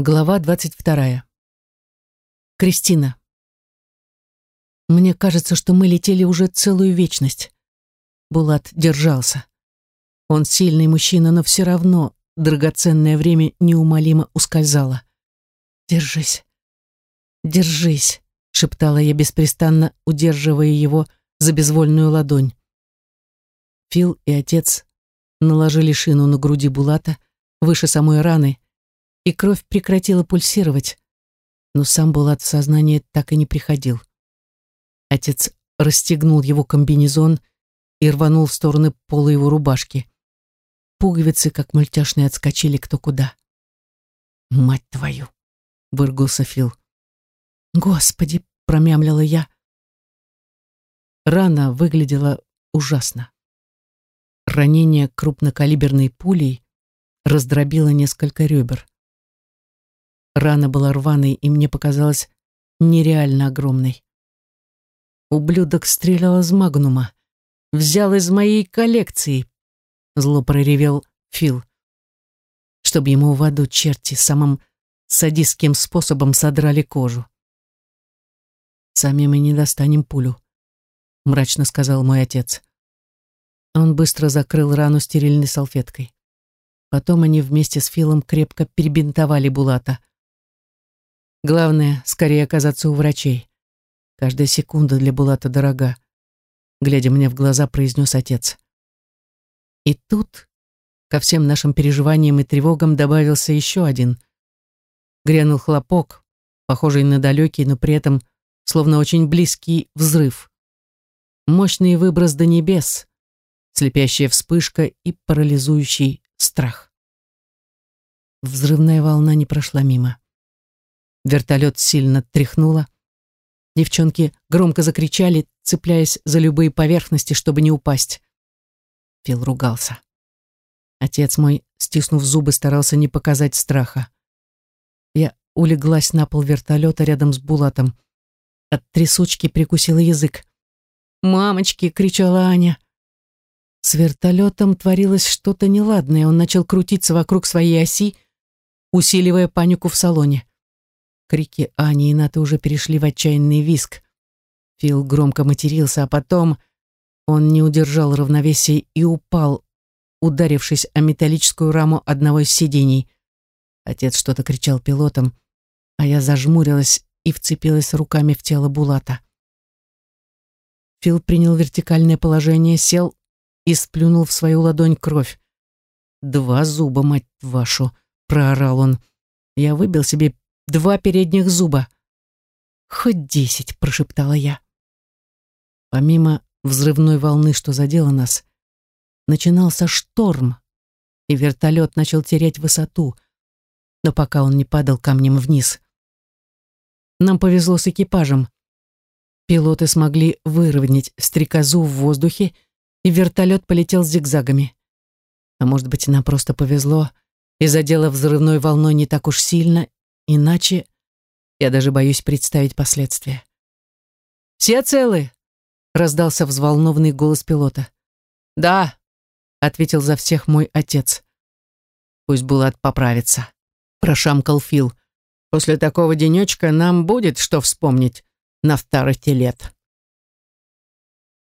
Глава двадцать вторая. Кристина. Мне кажется, что мы летели уже целую вечность. Булат держался. Он сильный мужчина, но все равно драгоценное время неумолимо ускользало. «Держись, держись», — шептала я беспрестанно, удерживая его за безвольную ладонь. Фил и отец наложили шину на груди Булата, выше самой раны, и кровь прекратила пульсировать, но сам Булат в сознание так и не приходил. Отец расстегнул его комбинезон и рванул в стороны пола его рубашки. Пуговицы, как мультяшные, отскочили кто куда. «Мать твою!» — выргулся Фил. «Господи!» — промямлила я. Рана выглядела ужасно. Ранение крупнокалиберной пулей раздробило несколько ребер. Рана была рваной, и мне показалась нереально огромной. Ублюдок стрелял из магнума. Взял из моей коллекции. Зло проревел Фил. Чтобы ему в аду черти самым садистским способом содрали кожу. «Сами мы не достанем пулю», — мрачно сказал мой отец. Он быстро закрыл рану стерильной салфеткой. Потом они вместе с Филом крепко перебинтовали Булата. Главное, скорее оказаться у врачей. Каждая секунда для Булата дорога. Глядя мне в глаза, произнес отец. И тут ко всем нашим переживаниям и тревогам добавился еще один. Грянул хлопок, похожий на далекий, но при этом словно очень близкий взрыв. Мощный выброс до небес, слепящая вспышка и парализующий страх. Взрывная волна не прошла мимо. Вертолет сильно тряхнуло. Девчонки громко закричали, цепляясь за любые поверхности, чтобы не упасть. Фил ругался. Отец мой, стиснув зубы, старался не показать страха. Я улеглась на пол вертолета рядом с Булатом. От трясучки прикусила язык. «Мамочки!» — кричала Аня. С вертолетом творилось что-то неладное. Он начал крутиться вокруг своей оси, усиливая панику в салоне. Крики Ани и Ната уже перешли в отчаянный виск. Фил громко матерился, а потом он не удержал равновесия и упал, ударившись о металлическую раму одного из сидений. Отец что-то кричал пилотам, а я зажмурилась и вцепилась руками в тело Булата. Фил принял вертикальное положение, сел и сплюнул в свою ладонь кровь. «Два зуба, мать вашу!» — проорал он. Я выбил себе два передних зуба. «Хоть десять», — прошептала я. Помимо взрывной волны, что задела нас, начинался шторм, и вертолет начал терять высоту, но пока он не падал камнем вниз. Нам повезло с экипажем. Пилоты смогли выровнять стрекозу в воздухе, и вертолет полетел зигзагами. А может быть, нам просто повезло, и задело взрывной волной не так уж сильно, Иначе я даже боюсь представить последствия. «Все целы?» — раздался взволнованный голос пилота. «Да», — ответил за всех мой отец. «Пусть Булат поправится», — прошамкал Фил. «После такого денечка нам будет что вспомнить на старости лет».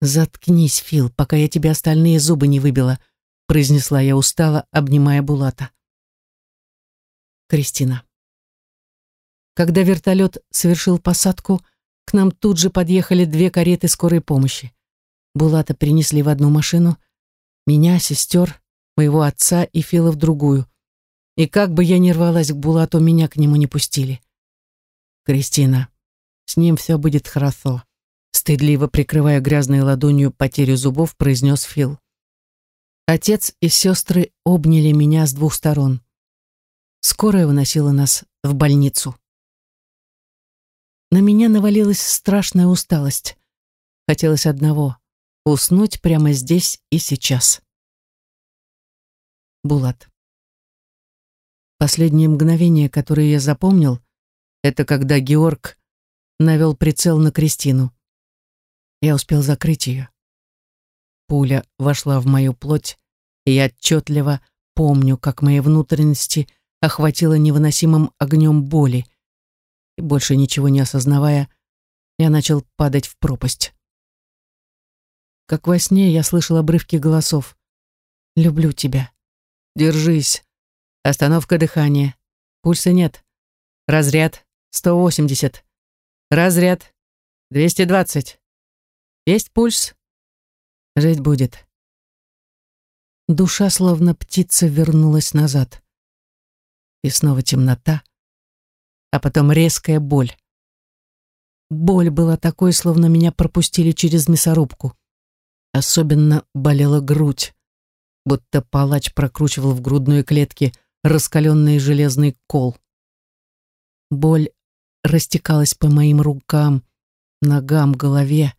«Заткнись, Фил, пока я тебе остальные зубы не выбила», — произнесла я устало, обнимая Булата. Кристина. Когда вертолет совершил посадку, к нам тут же подъехали две кареты скорой помощи. Булата принесли в одну машину, меня, сестер, моего отца и Фила в другую. И как бы я ни рвалась к Булату, меня к нему не пустили. «Кристина, с ним все будет хорошо», стыдливо прикрывая грязной ладонью потерю зубов, произнес Фил. Отец и сестры обняли меня с двух сторон. Скорая выносила нас в больницу. На меня навалилась страшная усталость. Хотелось одного — уснуть прямо здесь и сейчас. Булат. Последнее мгновение, которое я запомнил, это когда Георг навел прицел на Кристину. Я успел закрыть ее. Пуля вошла в мою плоть, и я отчетливо помню, как мои внутренности охватило невыносимым огнем боли. И больше ничего не осознавая, я начал падать в пропасть. Как во сне я слышал обрывки голосов. «Люблю тебя. Держись. Остановка дыхания. Пульса нет. Разряд 180. Разряд 220. Есть пульс? Жить будет». Душа, словно птица, вернулась назад. И снова темнота, а потом резкая боль. Боль была такой, словно меня пропустили через мясорубку. Особенно болела грудь, будто палач прокручивал в грудной клетке раскаленный железный кол. Боль растекалась по моим рукам, ногам, голове.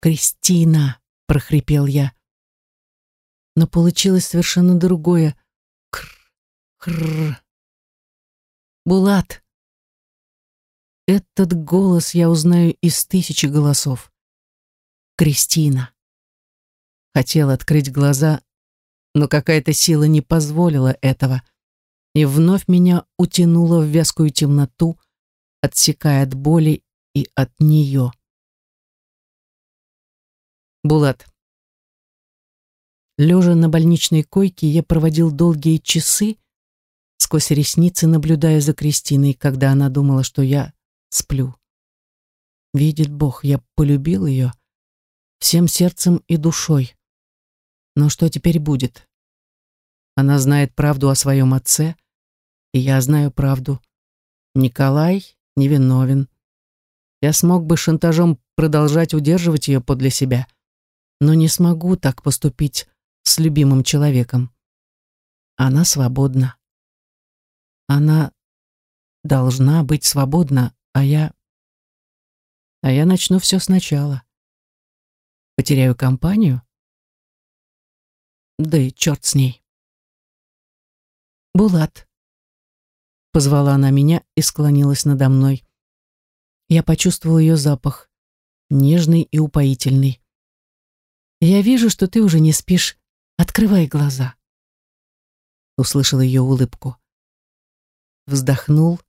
«Кристина!» — прохрипел я но получилось совершенно другое. Кр, кр. Булат. Этот голос я узнаю из тысячи голосов. Кристина. Хотел открыть глаза, но какая-то сила не позволила этого, и вновь меня утянуло в вязкую темноту, отсекая от боли и от нее. Булат. Лежа на больничной койке, я проводил долгие часы, сквозь ресницы наблюдая за Кристиной, когда она думала, что я сплю. Видит Бог, я полюбил ее всем сердцем и душой. Но что теперь будет? Она знает правду о своем отце, и я знаю правду. Николай невиновен. Я смог бы шантажом продолжать удерживать ее подле себя, но не смогу так поступить с любимым человеком. Она свободна. Она должна быть свободна, а я... А я начну все сначала. Потеряю компанию? Да и черт с ней. Булат. Позвала она меня и склонилась надо мной. Я почувствовал ее запах, нежный и упоительный. Я вижу, что ты уже не спишь. Открывай глаза. Услышал ее улыбку. Вздохнул,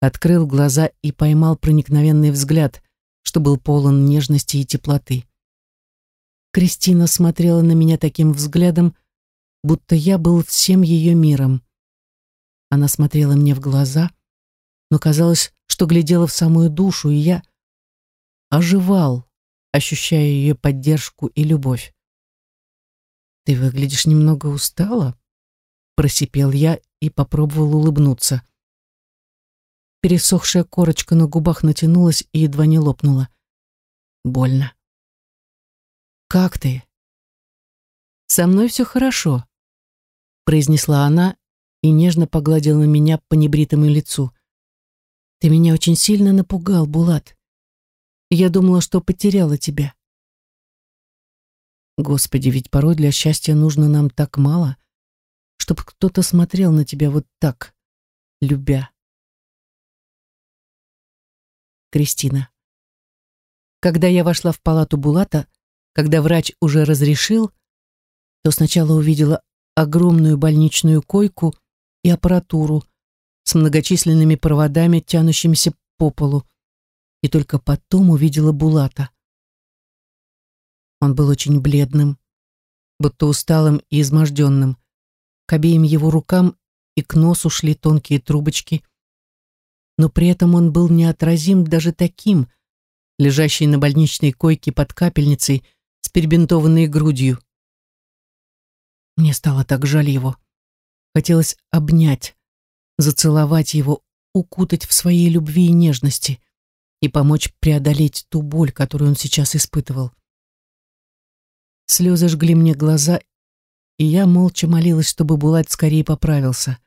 открыл глаза и поймал проникновенный взгляд, что был полон нежности и теплоты. Кристина смотрела на меня таким взглядом, будто я был всем ее миром. Она смотрела мне в глаза, но казалось, что глядела в самую душу, и я оживал, ощущая ее поддержку и любовь. «Ты выглядишь немного устала?» Просипел я и попробовал улыбнуться. Пересохшая корочка на губах натянулась и едва не лопнула. Больно. «Как ты?» «Со мной все хорошо», — произнесла она и нежно погладила меня по небритому лицу. «Ты меня очень сильно напугал, Булат. Я думала, что потеряла тебя. Господи, ведь порой для счастья нужно нам так мало, чтобы кто-то смотрел на тебя вот так, любя. Кристина. Когда я вошла в палату Булата, когда врач уже разрешил, то сначала увидела огромную больничную койку и аппаратуру с многочисленными проводами, тянущимися по полу, и только потом увидела Булата. Он был очень бледным, будто усталым и изможденным. К обеим его рукам и к носу шли тонкие трубочки. Но при этом он был неотразим даже таким, лежащий на больничной койке под капельницей с перебинтованной грудью. Мне стало так жаль его. Хотелось обнять, зацеловать его, укутать в своей любви и нежности и помочь преодолеть ту боль, которую он сейчас испытывал. Слезы жгли мне глаза, и я молча молилась, чтобы Булат скорее поправился.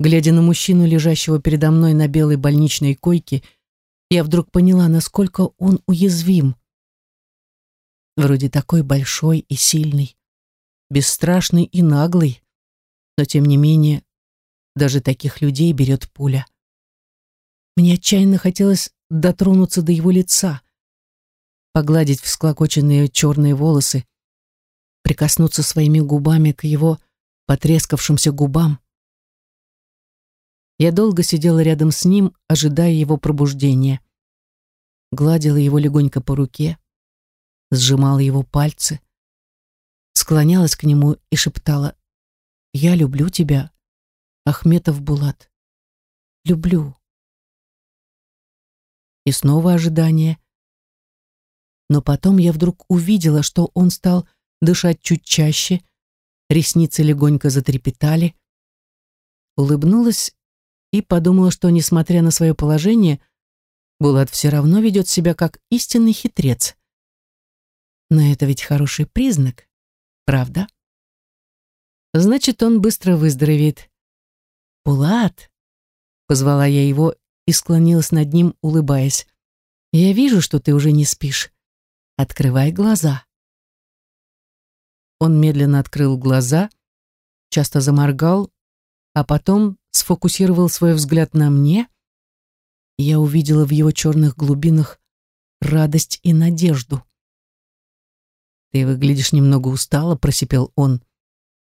Глядя на мужчину, лежащего передо мной на белой больничной койке, я вдруг поняла, насколько он уязвим. Вроде такой большой и сильный, бесстрашный и наглый, но тем не менее даже таких людей берет пуля. Мне отчаянно хотелось дотронуться до его лица, погладить всклокоченные черные волосы, прикоснуться своими губами к его потрескавшимся губам, Я долго сидела рядом с ним, ожидая его пробуждения. Гладила его легонько по руке, сжимала его пальцы, склонялась к нему и шептала «Я люблю тебя, Ахметов Булат. Люблю». И снова ожидание. Но потом я вдруг увидела, что он стал дышать чуть чаще, ресницы легонько затрепетали. Улыбнулась и подумала, что, несмотря на свое положение, Булат все равно ведет себя как истинный хитрец. Но это ведь хороший признак, правда? Значит, он быстро выздоровеет. «Булат!» — позвала я его и склонилась над ним, улыбаясь. «Я вижу, что ты уже не спишь. Открывай глаза». Он медленно открыл глаза, часто заморгал, а потом сфокусировал свой взгляд на мне, я увидела в его черных глубинах радость и надежду. «Ты выглядишь немного устало», — просипел он,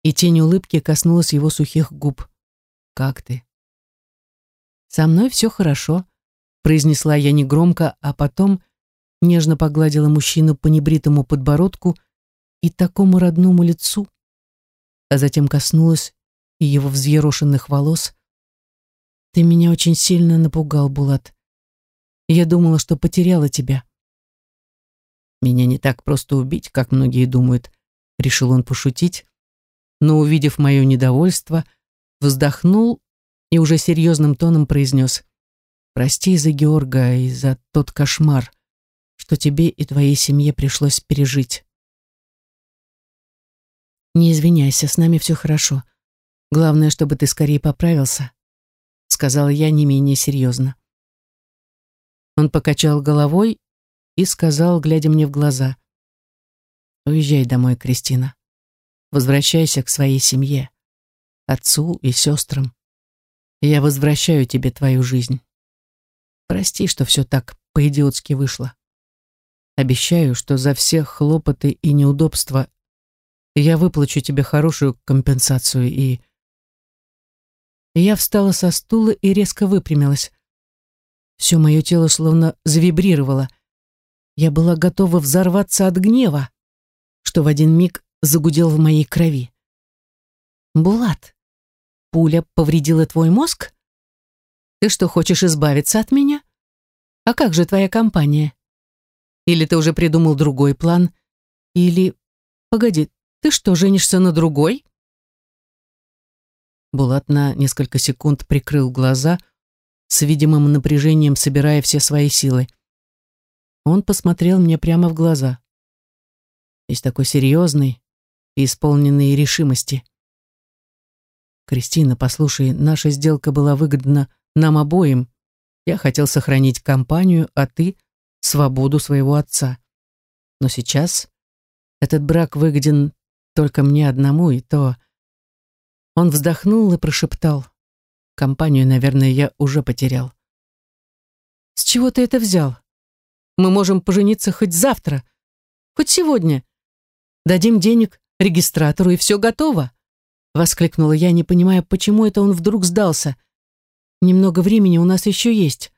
и тень улыбки коснулась его сухих губ. «Как ты?» «Со мной все хорошо», — произнесла я негромко, а потом нежно погладила мужчину по небритому подбородку и такому родному лицу, а затем коснулась и его взъерошенных волос. «Ты меня очень сильно напугал, Булат. Я думала, что потеряла тебя». «Меня не так просто убить, как многие думают», — решил он пошутить, но, увидев мое недовольство, вздохнул и уже серьезным тоном произнес «Прости за Георга и за тот кошмар, что тебе и твоей семье пришлось пережить». «Не извиняйся, с нами все хорошо. Главное, чтобы ты скорее поправился», — сказала я не менее серьезно. Он покачал головой и сказал, глядя мне в глаза, «Уезжай домой, Кристина. Возвращайся к своей семье, отцу и сестрам. Я возвращаю тебе твою жизнь. Прости, что все так по-идиотски вышло. Обещаю, что за все хлопоты и неудобства я выплачу тебе хорошую компенсацию и я встала со стула и резко выпрямилась. Все мое тело словно завибрировало. Я была готова взорваться от гнева, что в один миг загудел в моей крови. «Булат, пуля повредила твой мозг? Ты что, хочешь избавиться от меня? А как же твоя компания? Или ты уже придумал другой план? Или... Погоди, ты что, женишься на другой?» Булат на несколько секунд прикрыл глаза, с видимым напряжением собирая все свои силы. Он посмотрел мне прямо в глаза. Весь такой серьезный и исполненный решимости. «Кристина, послушай, наша сделка была выгодна нам обоим. Я хотел сохранить компанию, а ты — свободу своего отца. Но сейчас этот брак выгоден только мне одному, и то он вздохнул и прошептал. Компанию, наверное, я уже потерял. С чего ты это взял? Мы можем пожениться хоть завтра, хоть сегодня. Дадим денег регистратору, и все готово. Воскликнула я, не понимая, почему это он вдруг сдался. Немного времени у нас еще есть.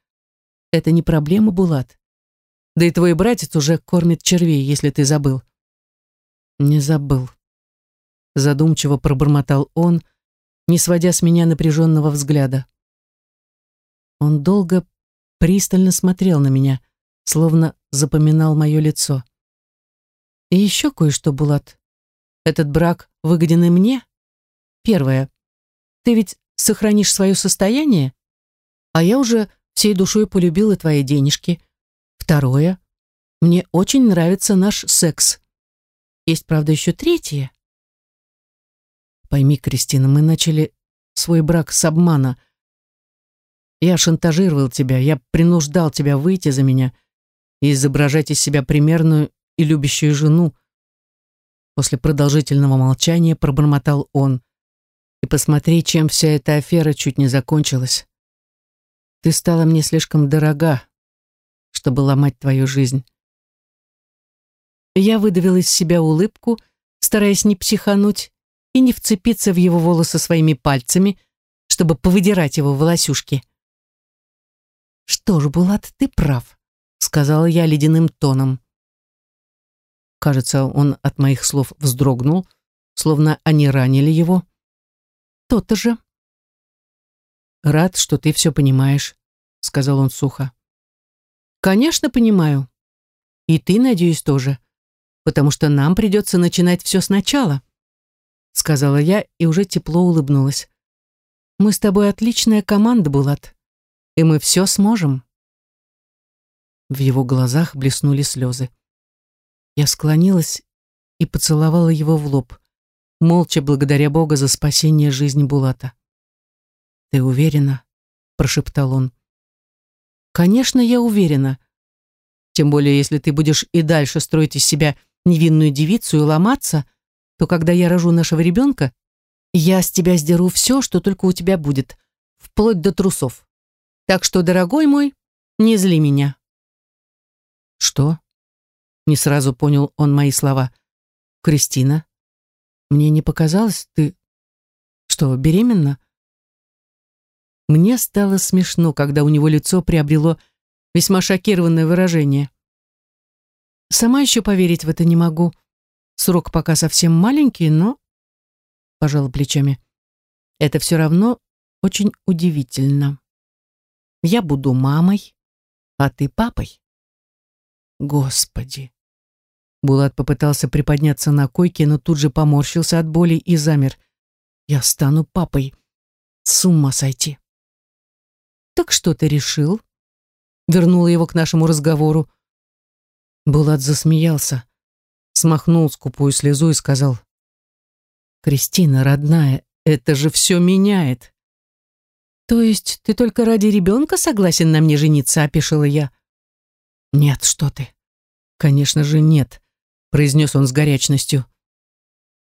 Это не проблема, Булат. Да и твой братец уже кормит червей, если ты забыл. Не забыл задумчиво пробормотал он, не сводя с меня напряженного взгляда. Он долго пристально смотрел на меня, словно запоминал мое лицо. И еще кое-что, Булат. Этот брак выгоден и мне. Первое. Ты ведь сохранишь свое состояние, а я уже всей душой полюбила твои денежки. Второе. Мне очень нравится наш секс. Есть, правда, еще третье. Пойми, Кристина, мы начали свой брак с обмана. Я шантажировал тебя, я принуждал тебя выйти за меня и изображать из себя примерную и любящую жену. После продолжительного молчания пробормотал он. И посмотри, чем вся эта афера чуть не закончилась. Ты стала мне слишком дорога, чтобы ломать твою жизнь. Я выдавила из себя улыбку, стараясь не психануть, и не вцепиться в его волосы своими пальцами, чтобы повыдирать его волосюшки. «Что ж, Булат, ты прав», — сказала я ледяным тоном. Кажется, он от моих слов вздрогнул, словно они ранили его. «То-то же». «Рад, что ты все понимаешь», — сказал он сухо. «Конечно, понимаю. И ты, надеюсь, тоже, потому что нам придется начинать все сначала», — сказала я и уже тепло улыбнулась. «Мы с тобой отличная команда, Булат, и мы все сможем». В его глазах блеснули слезы. Я склонилась и поцеловала его в лоб, молча благодаря Бога за спасение жизни Булата. «Ты уверена?» – прошептал он. «Конечно, я уверена. Тем более, если ты будешь и дальше строить из себя невинную девицу и ломаться, то когда я рожу нашего ребенка, я с тебя сдеру все, что только у тебя будет, вплоть до трусов. Так что, дорогой мой, не зли меня». «Что?» Не сразу понял он мои слова. «Кристина, мне не показалось, ты... Что, беременна?» Мне стало смешно, когда у него лицо приобрело весьма шокированное выражение. Сама еще поверить в это не могу. Срок пока совсем маленький, но... Пожала плечами. Это все равно очень удивительно. Я буду мамой, а ты папой. Господи! Булат попытался приподняться на койке, но тут же поморщился от боли и замер. Я стану папой. С ума сойти. Так что ты решил? Вернула его к нашему разговору. Булат засмеялся, смахнул скупую слезу и сказал. «Кристина, родная, это же все меняет». «То есть ты только ради ребенка согласен на мне жениться?» – опешила я. «Нет, что ты. Конечно же, нет», — произнес он с горячностью.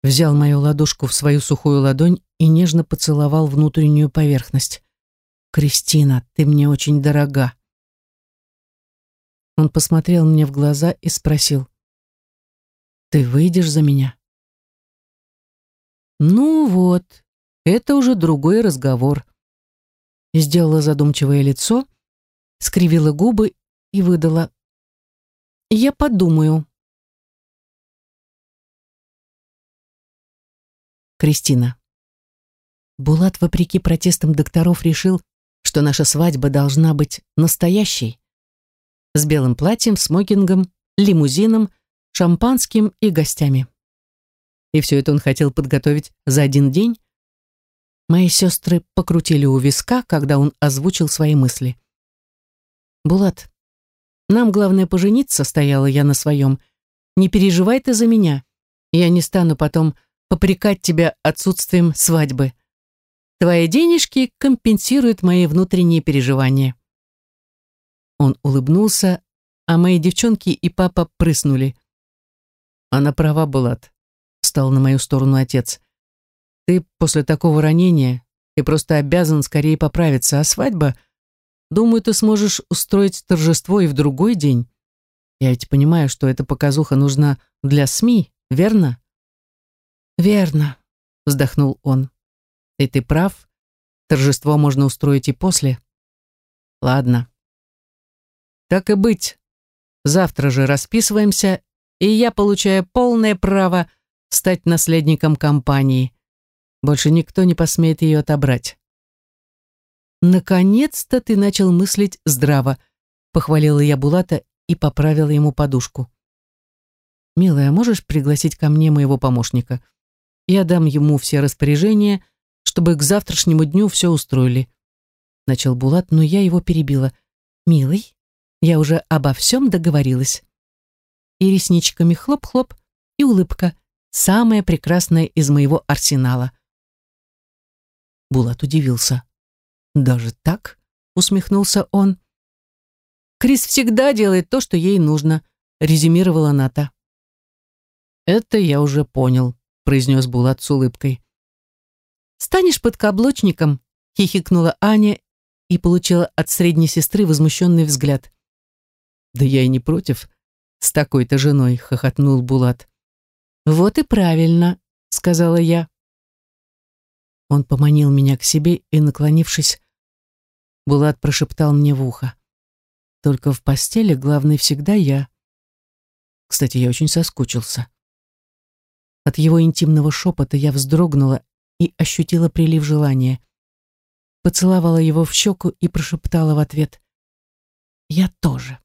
Взял мою ладошку в свою сухую ладонь и нежно поцеловал внутреннюю поверхность. «Кристина, ты мне очень дорога». Он посмотрел мне в глаза и спросил. «Ты выйдешь за меня?» «Ну вот, это уже другой разговор». Сделала задумчивое лицо, скривила губы и выдала «Я подумаю». Кристина. Булат, вопреки протестам докторов, решил, что наша свадьба должна быть настоящей. С белым платьем, смокингом, лимузином, шампанским и гостями. И все это он хотел подготовить за один день. Мои сестры покрутили у виска, когда он озвучил свои мысли. «Булат, нам главное пожениться, стояла я на своем. Не переживай ты за меня. Я не стану потом попрекать тебя отсутствием свадьбы. Твои денежки компенсируют мои внутренние переживания. Он улыбнулся, а мои девчонки и папа прыснули. Она права, Булат, встал на мою сторону отец. Ты после такого ранения, ты просто обязан скорее поправиться, а свадьба — Думаю, ты сможешь устроить торжество и в другой день. Я ведь понимаю, что эта показуха нужна для СМИ, верно? Верно, вздохнул он. И ты прав. Торжество можно устроить и после. Ладно. Так и быть. Завтра же расписываемся, и я получаю полное право стать наследником компании. Больше никто не посмеет ее отобрать. «Наконец-то ты начал мыслить здраво», — похвалила я Булата и поправила ему подушку. «Милая, можешь пригласить ко мне моего помощника? Я дам ему все распоряжения, чтобы к завтрашнему дню все устроили». Начал Булат, но я его перебила. «Милый, я уже обо всем договорилась». И ресничками хлоп-хлоп, и улыбка, самая прекрасная из моего арсенала. Булат удивился. «Даже так?» — усмехнулся он. «Крис всегда делает то, что ей нужно», — резюмировала Ната. «Это я уже понял», — произнес Булат с улыбкой. «Станешь подкаблучником?» — хихикнула Аня и получила от средней сестры возмущенный взгляд. «Да я и не против. С такой-то женой», — хохотнул Булат. «Вот и правильно», — сказала я. Он поманил меня к себе и, наклонившись, Булат прошептал мне в ухо. «Только в постели главный всегда я». Кстати, я очень соскучился. От его интимного шепота я вздрогнула и ощутила прилив желания. Поцеловала его в щеку и прошептала в ответ. «Я тоже».